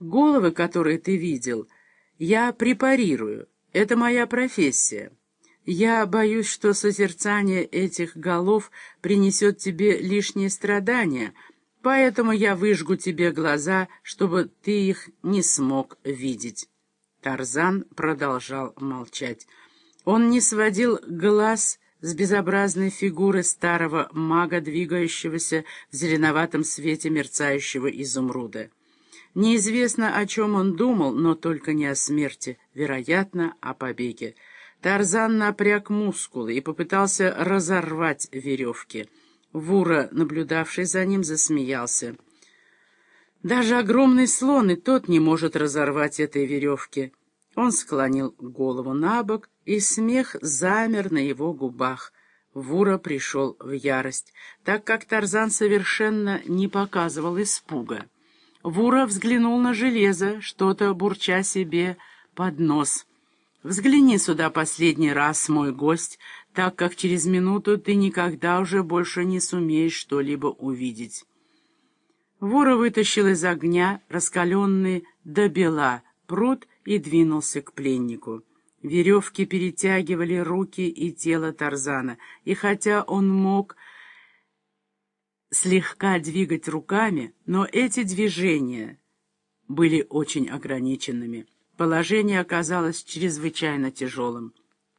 Головы, которые ты видел, я препарирую. Это моя профессия. Я боюсь, что созерцание этих голов принесет тебе лишние страдания, поэтому я выжгу тебе глаза, чтобы ты их не смог видеть». Тарзан продолжал молчать. Он не сводил глаз с безобразной фигуры старого мага, двигающегося в зеленоватом свете мерцающего изумруда. Неизвестно, о чем он думал, но только не о смерти, вероятно, о побеге. Тарзан напряг мускулы и попытался разорвать веревки. Вура, наблюдавший за ним, засмеялся. Даже огромный слон и тот не может разорвать этой веревки. Он склонил голову на бок, и смех замер на его губах. Вура пришел в ярость, так как Тарзан совершенно не показывал испуга. Вура взглянул на железо, что-то бурча себе под нос. «Взгляни сюда последний раз, мой гость, так как через минуту ты никогда уже больше не сумеешь что-либо увидеть». Вура вытащил из огня раскаленный до бела пруд и двинулся к пленнику. Веревки перетягивали руки и тело Тарзана, и хотя он мог слегка двигать руками, но эти движения были очень ограниченными. Положение оказалось чрезвычайно тяжелым.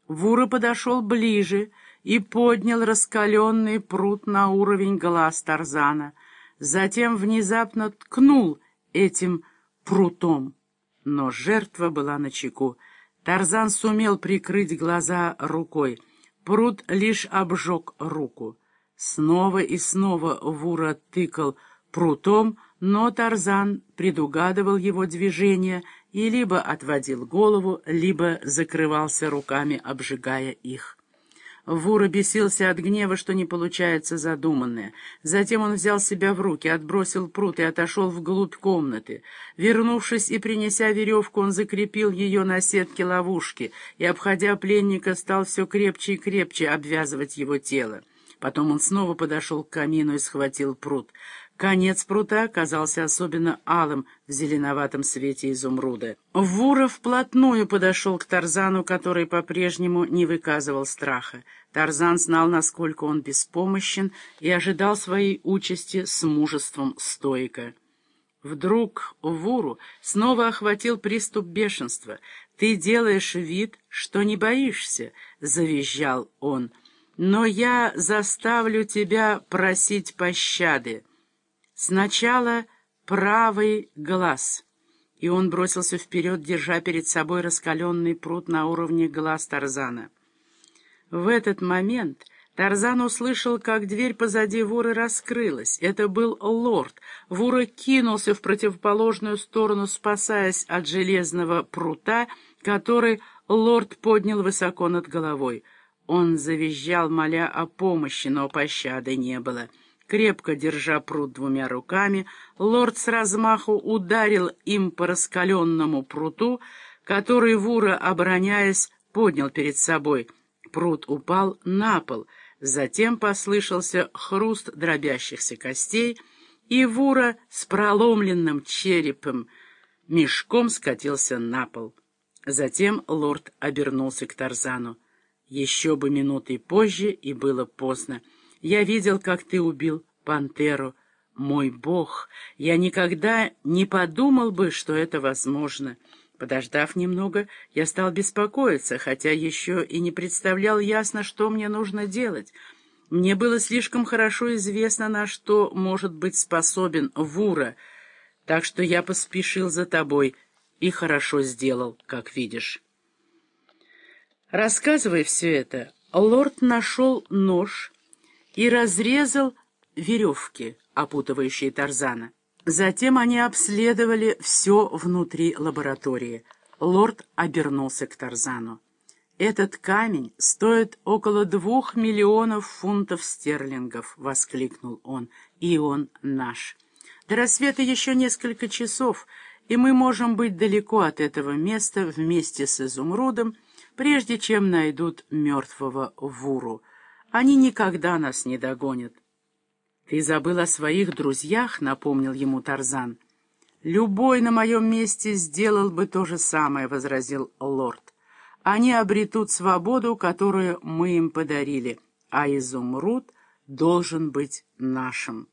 Вура подошел ближе и поднял раскаленный пруд на уровень глаз Тарзана, затем внезапно ткнул этим прутом. Но жертва была на чеку. Тарзан сумел прикрыть глаза рукой. Пруд лишь обжег руку. Снова и снова Вура тыкал прутом, но Тарзан предугадывал его движение и либо отводил голову, либо закрывался руками, обжигая их. Вура бесился от гнева, что не получается задуманное. Затем он взял себя в руки, отбросил пруд и отошел вглубь комнаты. Вернувшись и принеся веревку, он закрепил ее на сетке ловушки и, обходя пленника, стал все крепче и крепче обвязывать его тело. Потом он снова подошел к камину и схватил пруд. Конец прута оказался особенно алым в зеленоватом свете изумруда. Вура вплотную подошел к Тарзану, который по-прежнему не выказывал страха. Тарзан знал, насколько он беспомощен, и ожидал своей участи с мужеством стойка. Вдруг Вуру снова охватил приступ бешенства. «Ты делаешь вид, что не боишься», — завизжал он. «Но я заставлю тебя просить пощады». Сначала правый глаз, и он бросился вперед, держа перед собой раскаленный пруд на уровне глаз Тарзана. В этот момент Тарзан услышал, как дверь позади Вуры раскрылась. Это был лорд. Вура кинулся в противоположную сторону, спасаясь от железного прута, который лорд поднял высоко над головой. Он завизжал, моля о помощи, но пощады не было. Крепко держа пруд двумя руками, лорд с размаху ударил им по раскаленному пруту, который Вура, обороняясь, поднял перед собой. Прут упал на пол, затем послышался хруст дробящихся костей, и Вура с проломленным черепом мешком скатился на пол. Затем лорд обернулся к Тарзану. Еще бы минутой позже, и было поздно. Я видел, как ты убил пантеру. Мой бог, я никогда не подумал бы, что это возможно. Подождав немного, я стал беспокоиться, хотя еще и не представлял ясно, что мне нужно делать. Мне было слишком хорошо известно, на что может быть способен Вура, так что я поспешил за тобой и хорошо сделал, как видишь. Рассказывая все это, лорд нашел нож и разрезал веревки, опутывающие Тарзана. Затем они обследовали все внутри лаборатории. Лорд обернулся к Тарзану. «Этот камень стоит около двух миллионов фунтов стерлингов», — воскликнул он, — «и он наш. До рассвета еще несколько часов, и мы можем быть далеко от этого места вместе с изумрудом, прежде чем найдут мертвого Вуру. Они никогда нас не догонят. «Ты забыл о своих друзьях», — напомнил ему Тарзан. «Любой на моем месте сделал бы то же самое», — возразил лорд. «Они обретут свободу, которую мы им подарили, а изумруд должен быть нашим».